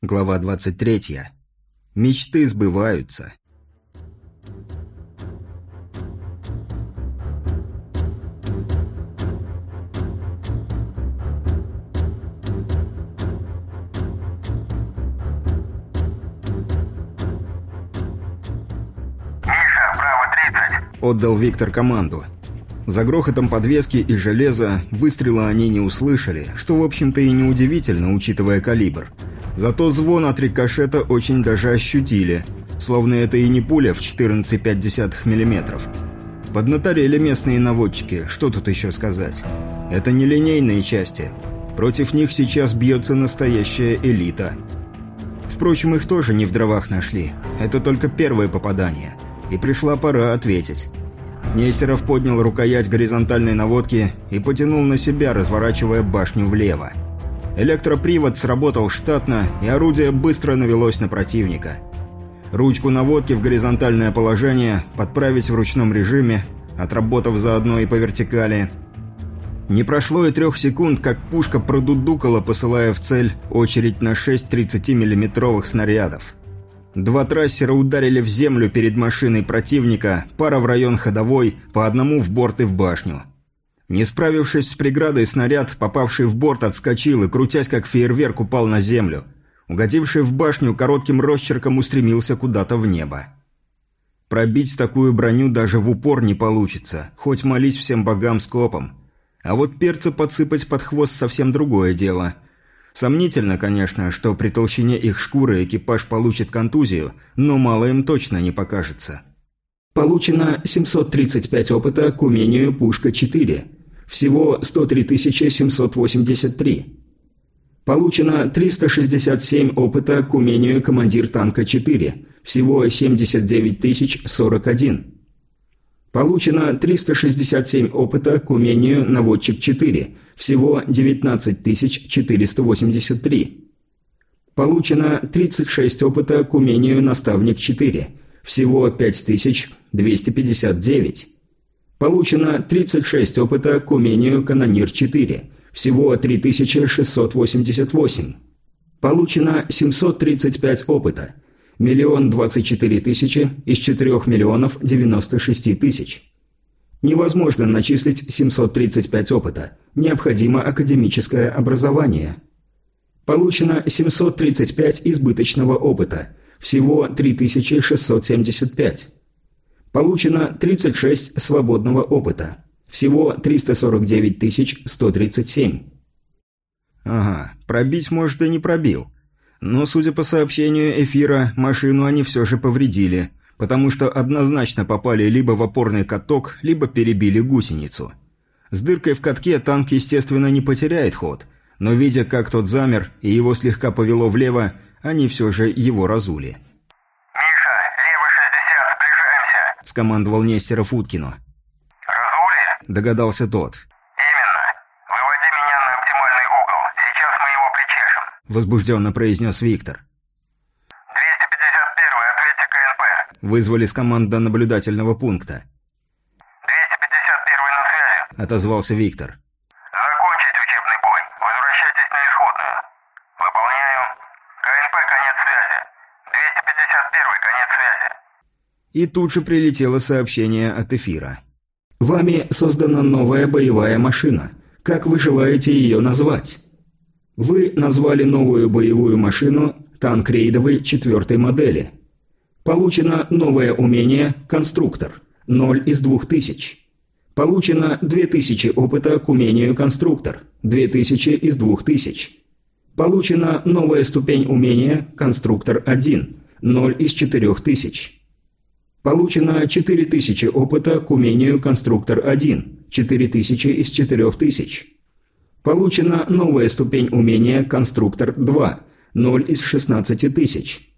Глава 23. Мечты сбываются. «Миша, право 30!» Отдал Виктор команду. За грохотом подвески и железа выстрела они не услышали, что, в общем-то, и неудивительно, учитывая калибр. Зато звон от рикошета очень даже ощутили, словно это и не пуля в 14,5 мм. Поднаторели местные наводчики, что тут еще сказать. Это не линейные части. Против них сейчас бьется настоящая элита. Впрочем, их тоже не в дровах нашли. Это только первое попадание. И пришла пора ответить. Нестеров поднял рукоять горизонтальной наводки и потянул на себя, разворачивая башню влево. Электропривод сработал штатно, и орудие быстро навелось на противника. Ручку наводки в горизонтальное положение подправить в ручном режиме, отработав заодно и по вертикали. Не прошло и трех секунд, как пушка продудукала, посылая в цель очередь на 6 30-миллиметровых снарядов. Два трассера ударили в землю перед машиной противника, пара в район ходовой, по одному в борт и в башню. Не справившись с преградой, снаряд, попавший в борт, отскочил и, крутясь как фейерверк, упал на землю. Угодивший в башню коротким росчерком устремился куда-то в небо. Пробить такую броню даже в упор не получится, хоть молись всем богам скопом. А вот перца подсыпать под хвост совсем другое дело. Сомнительно, конечно, что при толщине их шкуры экипаж получит контузию, но мало им точно не покажется. Получено 735 опыта к умению «Пушка-4». Всего 103 783. Получено 367 опыта к умению «Командир танка 4». Всего 79 041. Получено 367 опыта к умению «Наводчик 4». Всего 19 483. Получено 36 опыта к умению «Наставник 4». Всего 5259. Получено 36 опыта к умению «Канонир-4». Всего 3688. Получено 735 опыта. Миллион двадцать четыре тысячи из 4 миллионов 96 тысяч. Невозможно начислить 735 опыта. Необходимо академическое образование. Получено 735 избыточного опыта. Всего 3675. Получено 36 свободного опыта. Всего 349 137. Ага, пробить, может, и не пробил. Но, судя по сообщению эфира, машину они все же повредили, потому что однозначно попали либо в опорный каток, либо перебили гусеницу. С дыркой в катке танк, естественно, не потеряет ход, но видя, как тот замер и его слегка повело влево, они все же его разули. Скомандовал Нестеров Уткину. «Разули?» – догадался тот. «Именно. Выводи меня на оптимальный угол. Сейчас мы его причешем. – возбужденно произнес Виктор. 251 ответьте КНП. Вызвали с команда наблюдательного пункта. 251 на связи. – отозвался Виктор. И тут же прилетело сообщение от эфира. Вами создана новая боевая машина. Как вы желаете ее назвать? Вы назвали новую боевую машину танк рейдовой четвертой модели. Получено новое умение «Конструктор» 0 из 2000. Получено 2000 опыта к умению «Конструктор» 2000 из 2000. Получена новая ступень умения «Конструктор 1» 0 из 4000. Получено 4000 опыта к умению «Конструктор 1» 4000 из 4000. Получена новая ступень умения «Конструктор 2» 0 из 16 тысяч.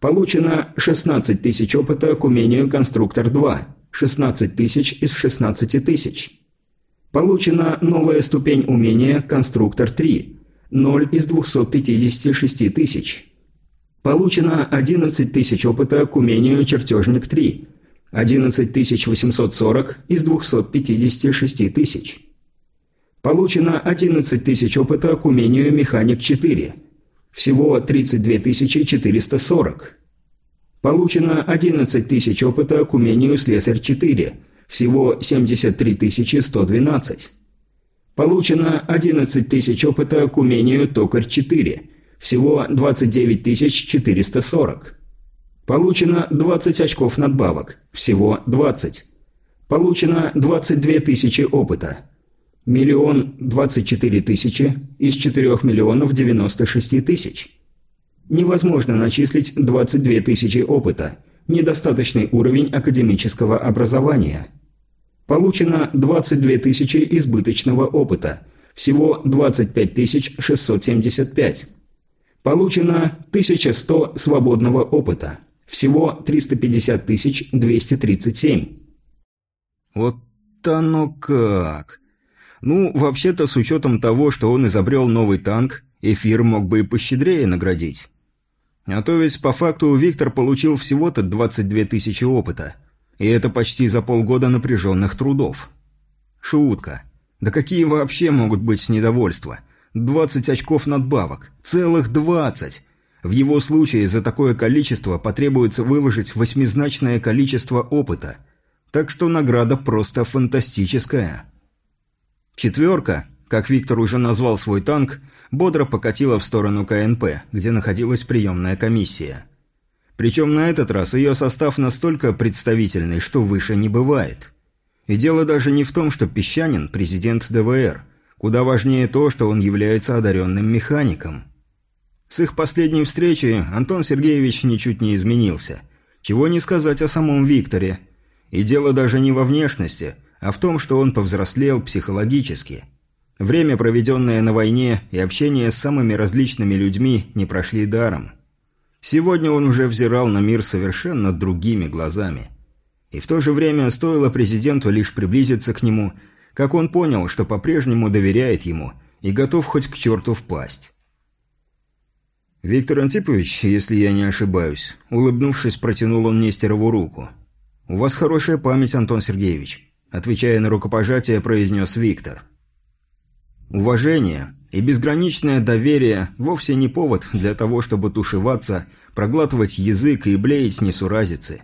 Получено 16 тысяч опыта к умению «Конструктор 2» 16 тысяч из 16 тысяч. Получена новая ступень умения «Конструктор 3» 0 из 256 тысяч. Получено 11 тысяч опыта к умению «Чертежник 3» 11 840 из 256 тысяч. Получено 11 тысяч опыта к умению «Механик 4». Всего 32 440. Получено 11 тысяч опыта к умению «Слесарь-4». Всего 73 112. Получено 11 тысяч опыта к умению «Токарь-4». Всего 29 440. Получено 20 очков надбавок. Всего 20. Получено 22 тысячи опыта. Миллион 24 тысячи из 4 миллионов 96 тысяч. Невозможно начислить 22 тысячи опыта. Недостаточный уровень академического образования. Получено 22 тысячи избыточного опыта. Всего 25 675. Получено 1100 свободного опыта. Всего 350 237. Вот оно как. Ну, вообще-то, с учетом того, что он изобрел новый танк, эфир мог бы и пощедрее наградить. А то ведь по факту Виктор получил всего-то 22 тысячи опыта. И это почти за полгода напряженных трудов. Шутка. Да какие вообще могут быть недовольства? 20 очков надбавок. Целых 20. В его случае за такое количество потребуется выложить восьмизначное количество опыта. Так что награда просто фантастическая. Четверка, как Виктор уже назвал свой танк, бодро покатила в сторону КНП, где находилась приемная комиссия. Причем на этот раз ее состав настолько представительный, что выше не бывает. И дело даже не в том, что Песчанин – президент ДВР. Куда важнее то, что он является одаренным механиком. С их последней встречи Антон Сергеевич ничуть не изменился. Чего не сказать о самом Викторе. И дело даже не во внешности, а в том, что он повзрослел психологически. Время, проведенное на войне, и общение с самыми различными людьми не прошли даром. Сегодня он уже взирал на мир совершенно другими глазами. И в то же время стоило президенту лишь приблизиться к нему, как он понял, что по-прежнему доверяет ему и готов хоть к черту впасть. «Виктор Антипович, если я не ошибаюсь», улыбнувшись, протянул он Нестерову руку. «У вас хорошая память, Антон Сергеевич», отвечая на рукопожатие, произнес Виктор. Уважение и безграничное доверие вовсе не повод для того, чтобы тушеваться, проглатывать язык и блеять несуразицы.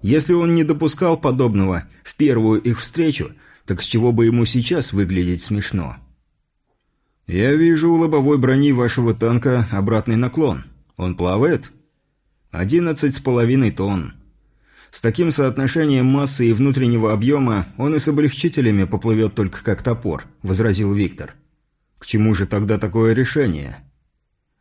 Если он не допускал подобного в первую их встречу, так с чего бы ему сейчас выглядеть смешно?» «Я вижу у лобовой брони вашего танка обратный наклон. Он плавает?» «Одиннадцать с половиной тонн. С таким соотношением массы и внутреннего объема он и с облегчителями поплывет только как топор», – возразил Виктор. «К чему же тогда такое решение?»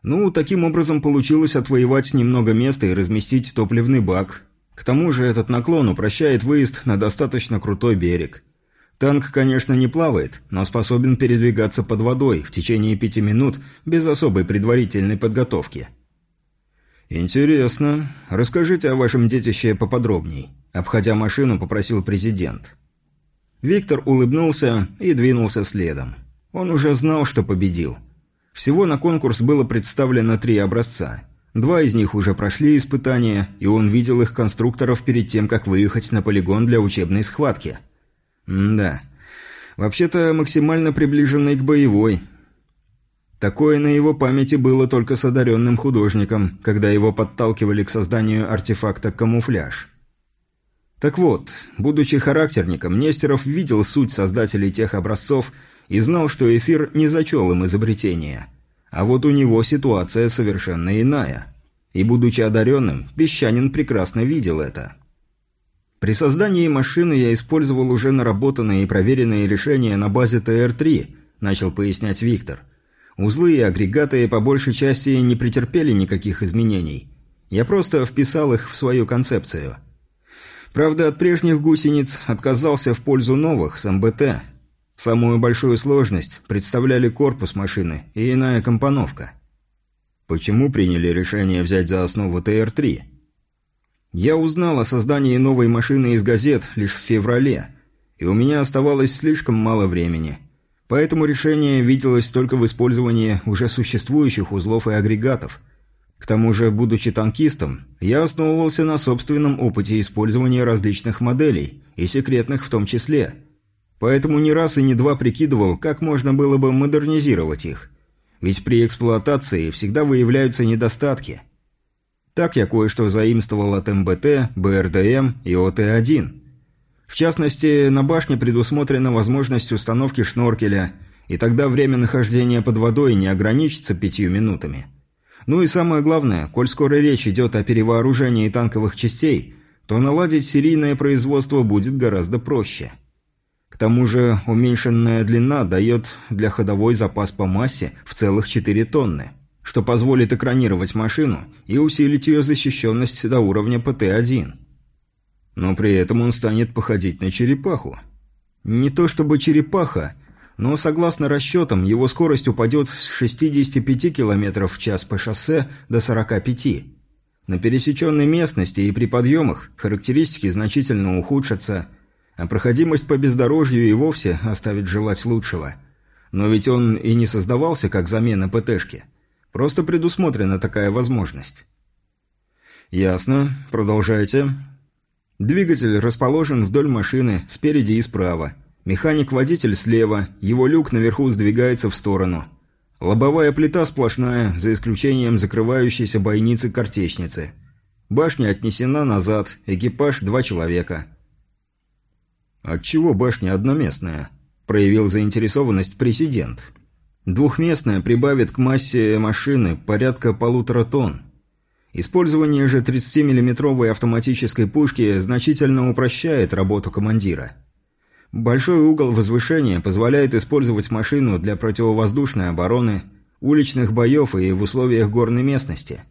«Ну, таким образом получилось отвоевать немного места и разместить топливный бак. К тому же этот наклон упрощает выезд на достаточно крутой берег». Танк, конечно, не плавает, но способен передвигаться под водой в течение пяти минут без особой предварительной подготовки. «Интересно. Расскажите о вашем детище поподробней», – обходя машину, попросил президент. Виктор улыбнулся и двинулся следом. Он уже знал, что победил. Всего на конкурс было представлено три образца. Два из них уже прошли испытания, и он видел их конструкторов перед тем, как выехать на полигон для учебной схватки – да. Вообще-то максимально приближенный к боевой. Такое на его памяти было только с одаренным художником, когда его подталкивали к созданию артефакта «Камуфляж». Так вот, будучи характерником, Нестеров видел суть создателей тех образцов и знал, что эфир не зачел им изобретения. А вот у него ситуация совершенно иная. И будучи одаренным, Песчанин прекрасно видел это. При создании машины я использовал уже наработанные и проверенные решения на базе ТР-3, начал пояснять Виктор. Узлы и агрегаты по большей части не претерпели никаких изменений. Я просто вписал их в свою концепцию. Правда, от прежних гусениц отказался в пользу новых с МБТ. Самую большую сложность представляли корпус машины и иная компоновка. Почему приняли решение взять за основу ТР-3? Я узнал о создании новой машины из газет лишь в феврале, и у меня оставалось слишком мало времени. Поэтому решение виделось только в использовании уже существующих узлов и агрегатов. К тому же, будучи танкистом, я основывался на собственном опыте использования различных моделей, и секретных в том числе. Поэтому не раз и не два прикидывал, как можно было бы модернизировать их. ведь при эксплуатации всегда выявляются недостатки. Так я кое-что заимствовал от МБТ, БРДМ и ОТ-1. В частности, на башне предусмотрена возможность установки шноркеля, и тогда время нахождения под водой не ограничится пятью минутами. Ну и самое главное, коль скоро речь идет о перевооружении танковых частей, то наладить серийное производство будет гораздо проще. К тому же уменьшенная длина дает для ходовой запас по массе в целых 4 тонны, что позволит экранировать машину и усилить ее защищенность до уровня ПТ-1. Но при этом он станет походить на черепаху. Не то чтобы черепаха, но согласно расчетам, его скорость упадет с 65 км в час по шоссе до 45 На пересеченной местности и при подъемах характеристики значительно ухудшатся, а проходимость по бездорожью и вовсе оставит желать лучшего. Но ведь он и не создавался как замена ПТшки. Просто предусмотрена такая возможность. «Ясно. Продолжайте». Двигатель расположен вдоль машины, спереди и справа. Механик-водитель слева, его люк наверху сдвигается в сторону. Лобовая плита сплошная, за исключением закрывающейся бойницы-картечницы. Башня отнесена назад, экипаж – два человека. «Отчего башня одноместная?» – проявил заинтересованность президент. «Двухместная прибавит к массе машины порядка полутора тонн. Использование же 30 миллиметровой автоматической пушки значительно упрощает работу командира». Большой угол возвышения позволяет использовать машину для противовоздушной обороны, уличных боев и в условиях горной местности.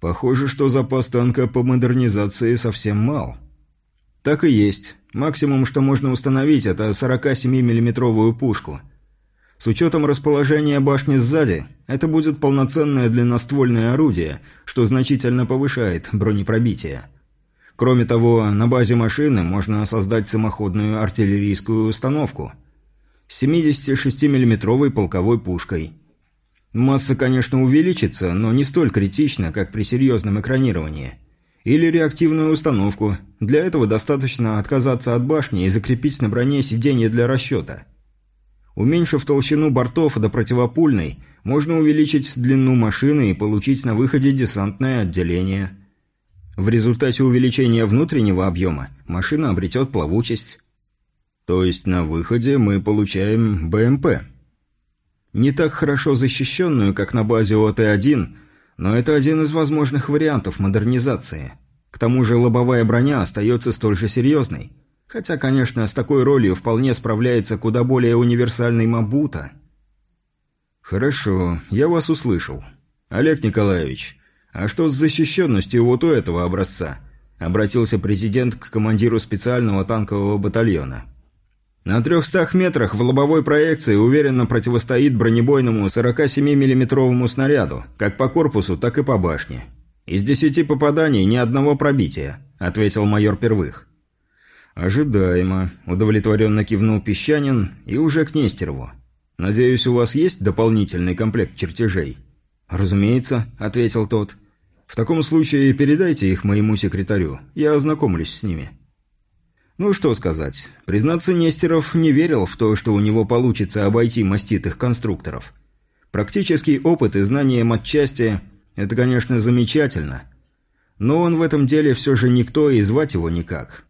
Похоже, что запас танка по модернизации совсем мал. Так и есть. Максимум, что можно установить, это 47 миллиметровую пушку. С учетом расположения башни сзади, это будет полноценное длинноствольное орудие, что значительно повышает бронепробитие. Кроме того, на базе машины можно создать самоходную артиллерийскую установку с 76 миллиметровой полковой пушкой. Масса, конечно, увеличится, но не столь критично, как при серьезном экранировании. Или реактивную установку. Для этого достаточно отказаться от башни и закрепить на броне сиденье для расчета. Уменьшив толщину бортов до противопульной, можно увеличить длину машины и получить на выходе десантное отделение – в результате увеличения внутреннего объема машина обретет плавучесть. То есть на выходе мы получаем БМП. Не так хорошо защищенную, как на базе ОТ-1, но это один из возможных вариантов модернизации. К тому же лобовая броня остается столь же серьезной. Хотя, конечно, с такой ролью вполне справляется куда более универсальный Мабута. «Хорошо, я вас услышал. Олег Николаевич, «А что с защищенностью вот у этого образца?» – обратился президент к командиру специального танкового батальона. «На трехстах метрах в лобовой проекции уверенно противостоит бронебойному 47 миллиметровому снаряду, как по корпусу, так и по башне. Из десяти попаданий ни одного пробития», – ответил майор Первых. «Ожидаемо», – удовлетворенно кивнул Песчанин и уже к Нестерову. «Надеюсь, у вас есть дополнительный комплект чертежей?» «Разумеется», – ответил тот. В таком случае передайте их моему секретарю, я ознакомлюсь с ними». Ну что сказать. Признаться, Нестеров не верил в то, что у него получится обойти маститых конструкторов. Практический опыт и знание матчасти – это, конечно, замечательно. Но он в этом деле все же никто и звать его никак.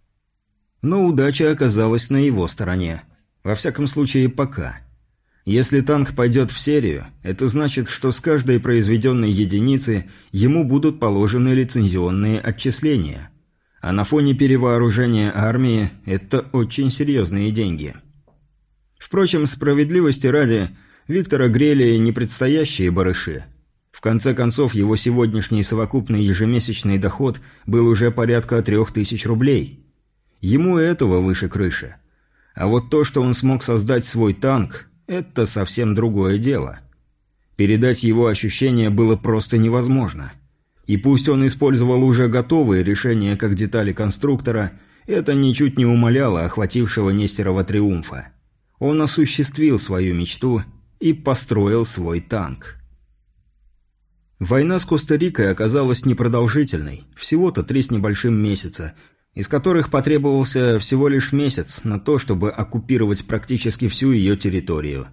Но удача оказалась на его стороне. Во всяком случае, пока. Если танк пойдет в серию, это значит, что с каждой произведенной единицы ему будут положены лицензионные отчисления. А на фоне перевооружения армии это очень серьезные деньги. Впрочем, справедливости ради, Виктора грели не предстоящие барыши. В конце концов, его сегодняшний совокупный ежемесячный доход был уже порядка трех тысяч рублей. Ему этого выше крыши. А вот то, что он смог создать свой танк, это совсем другое дело. Передать его ощущения было просто невозможно. И пусть он использовал уже готовые решения как детали конструктора, это ничуть не умаляло охватившего Нестерова триумфа. Он осуществил свою мечту и построил свой танк. Война с Коста-Рикой оказалась непродолжительной, всего-то три с небольшим месяца, из которых потребовался всего лишь месяц на то, чтобы оккупировать практически всю ее территорию.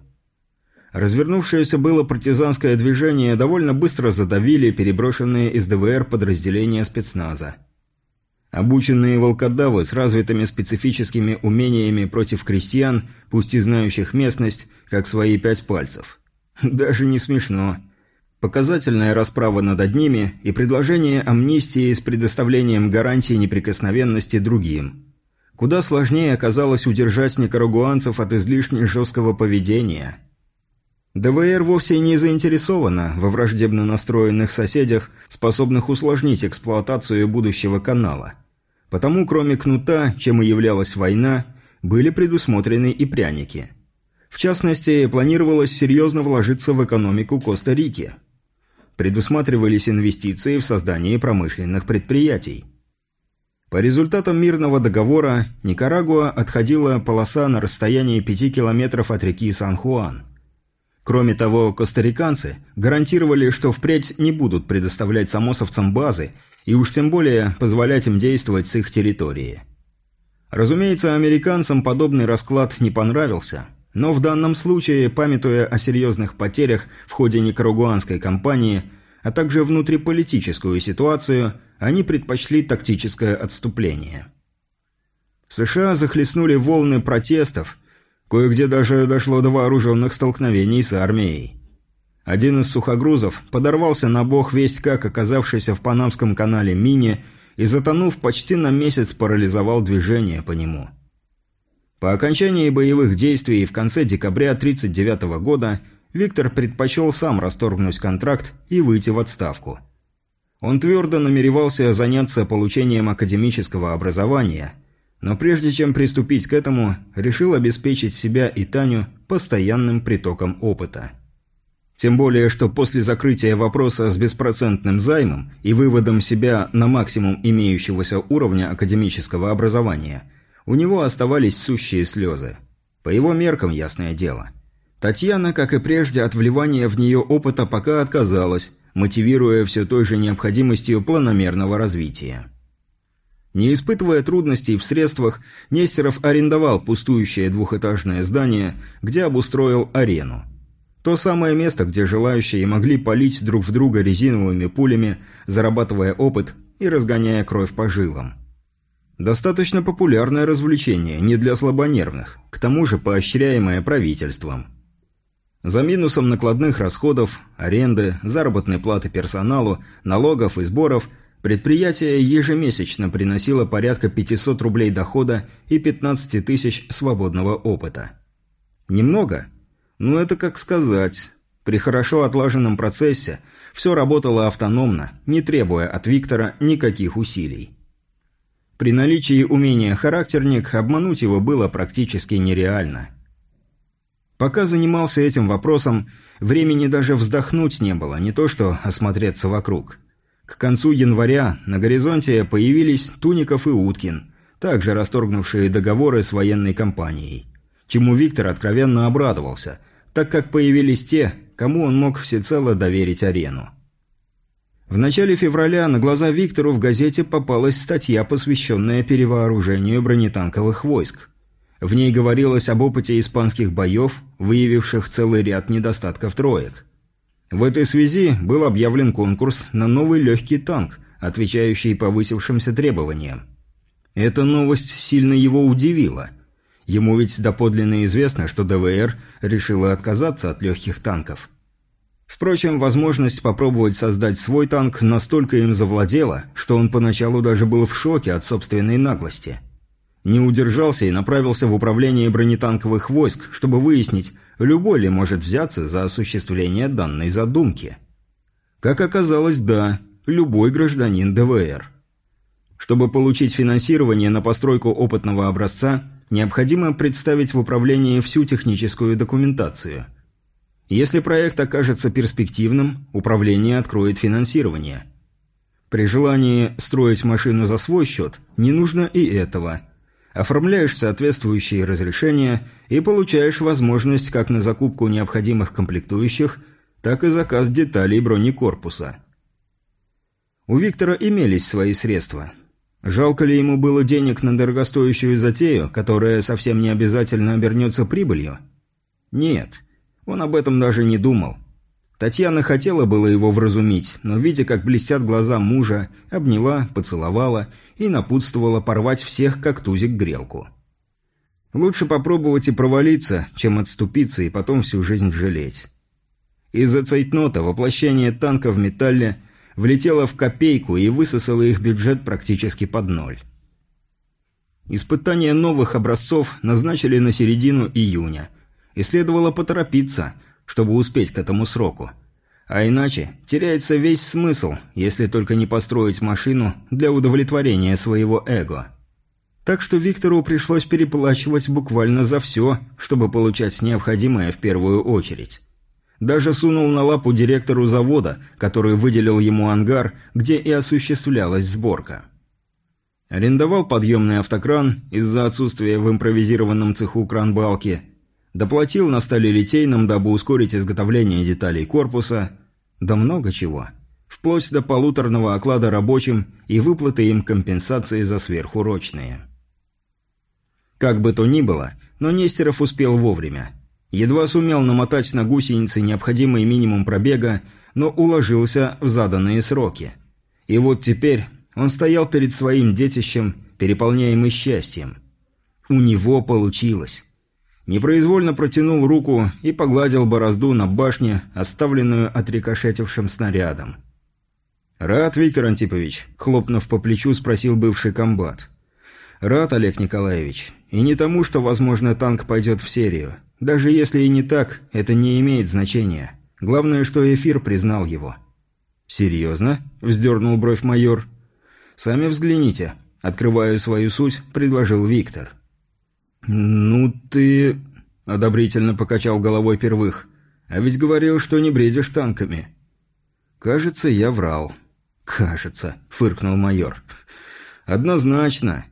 Развернувшееся было партизанское движение довольно быстро задавили переброшенные из ДВР подразделения спецназа. Обученные волкодавы с развитыми специфическими умениями против крестьян, пусть и знающих местность, как свои пять пальцев. Даже не смешно. Показательная расправа над одними и предложение амнистии с предоставлением гарантии неприкосновенности другим. Куда сложнее оказалось удержать никарагуанцев от излишне жесткого поведения – ДВР вовсе не заинтересована во враждебно настроенных соседях, способных усложнить эксплуатацию будущего канала. Потому, кроме кнута, чем и являлась война, были предусмотрены и пряники. В частности, планировалось серьезно вложиться в экономику Коста-Рики. Предусматривались инвестиции в создание промышленных предприятий. По результатам мирного договора Никарагуа отходила полоса на расстоянии 5 километров от реки Сан-Хуан – Кроме того, костариканцы гарантировали, что впредь не будут предоставлять самосовцам базы и уж тем более позволять им действовать с их территории. Разумеется, американцам подобный расклад не понравился, но в данном случае, памятуя о серьезных потерях в ходе никарагуанской кампании, а также внутриполитическую ситуацию, они предпочли тактическое отступление. США захлестнули волны протестов, Кое-где даже дошло до вооруженных столкновений с армией. Один из сухогрузов подорвался на бог весть как оказавшийся в Панамском канале Мини и, затонув, почти на месяц парализовал движение по нему. По окончании боевых действий в конце декабря 1939 года Виктор предпочел сам расторгнуть контракт и выйти в отставку. Он твердо намеревался заняться получением академического образования – но прежде чем приступить к этому, решил обеспечить себя и Таню постоянным притоком опыта. Тем более, что после закрытия вопроса с беспроцентным займом и выводом себя на максимум имеющегося уровня академического образования, у него оставались сущие слезы. По его меркам, ясное дело. Татьяна, как и прежде, от вливания в нее опыта пока отказалась, мотивируя все той же необходимостью планомерного развития. Не испытывая трудностей в средствах, Нестеров арендовал пустующее двухэтажное здание, где обустроил арену. То самое место, где желающие могли палить друг в друга резиновыми пулями, зарабатывая опыт и разгоняя кровь по жилам. Достаточно популярное развлечение, не для слабонервных, к тому же поощряемое правительством. За минусом накладных расходов, аренды, заработной платы персоналу, налогов и сборов – Предприятие ежемесячно приносило порядка 500 рублей дохода и 15 тысяч свободного опыта. Немного? Ну это как сказать. При хорошо отлаженном процессе все работало автономно, не требуя от Виктора никаких усилий. При наличии умения характерник обмануть его было практически нереально. Пока занимался этим вопросом, времени даже вздохнуть не было, не то что осмотреться вокруг – к концу января на горизонте появились Туников и Уткин, также расторгнувшие договоры с военной компанией. Чему Виктор откровенно обрадовался, так как появились те, кому он мог всецело доверить арену. В начале февраля на глаза Виктору в газете попалась статья, посвященная перевооружению бронетанковых войск. В ней говорилось об опыте испанских боев, выявивших целый ряд недостатков троек – в этой связи был объявлен конкурс на новый легкий танк, отвечающий повысившимся требованиям. Эта новость сильно его удивила. Ему ведь доподлинно известно, что ДВР решила отказаться от легких танков. Впрочем, возможность попробовать создать свой танк настолько им завладела, что он поначалу даже был в шоке от собственной наглости – не удержался и направился в управление бронетанковых войск, чтобы выяснить, любой ли может взяться за осуществление данной задумки. Как оказалось, да, любой гражданин ДВР. Чтобы получить финансирование на постройку опытного образца, необходимо представить в управлении всю техническую документацию. Если проект окажется перспективным, управление откроет финансирование. При желании строить машину за свой счет не нужно и этого – оформляешь соответствующие разрешения и получаешь возможность как на закупку необходимых комплектующих, так и заказ деталей бронекорпуса. У Виктора имелись свои средства. Жалко ли ему было денег на дорогостоящую затею, которая совсем не обязательно обернется прибылью? Нет. Он об этом даже не думал. Татьяна хотела было его вразумить, но, видя, как блестят глаза мужа, обняла, поцеловала и напутствовала порвать всех, как тузик грелку. Лучше попробовать и провалиться, чем отступиться и потом всю жизнь жалеть. Из-за цейтнота воплощение танка в металле влетело в копейку и высосало их бюджет практически под ноль. Испытания новых образцов назначили на середину июня, и следовало поторопиться, чтобы успеть к этому сроку. А иначе теряется весь смысл, если только не построить машину для удовлетворения своего эго. Так что Виктору пришлось переплачивать буквально за все, чтобы получать необходимое в первую очередь. Даже сунул на лапу директору завода, который выделил ему ангар, где и осуществлялась сборка. Арендовал подъемный автокран из-за отсутствия в импровизированном цеху кран-балки, доплатил на столе литейном, дабы ускорить изготовление деталей корпуса, да много чего. Вплоть до полуторного оклада рабочим и выплаты им компенсации за сверхурочные. Как бы то ни было, но Нестеров успел вовремя. Едва сумел намотать на гусеницы необходимый минимум пробега, но уложился в заданные сроки. И вот теперь он стоял перед своим детищем, переполняемый счастьем. У него получилось. Непроизвольно протянул руку и погладил борозду на башне, оставленную отрикошетившим снарядом. «Рад, Виктор Антипович?» – хлопнув по плечу, спросил бывший комбат. «Рад, Олег Николаевич. И не тому, что, возможно, танк пойдет в серию. Даже если и не так, это не имеет значения. Главное, что эфир признал его». «Серьезно?» – вздернул бровь майор. «Сами взгляните». Открывая свою суть, предложил Виктор. «Ну ты...» – одобрительно покачал головой первых. «А ведь говорил, что не бредишь танками». «Кажется, я врал». «Кажется», – фыркнул майор. «Однозначно.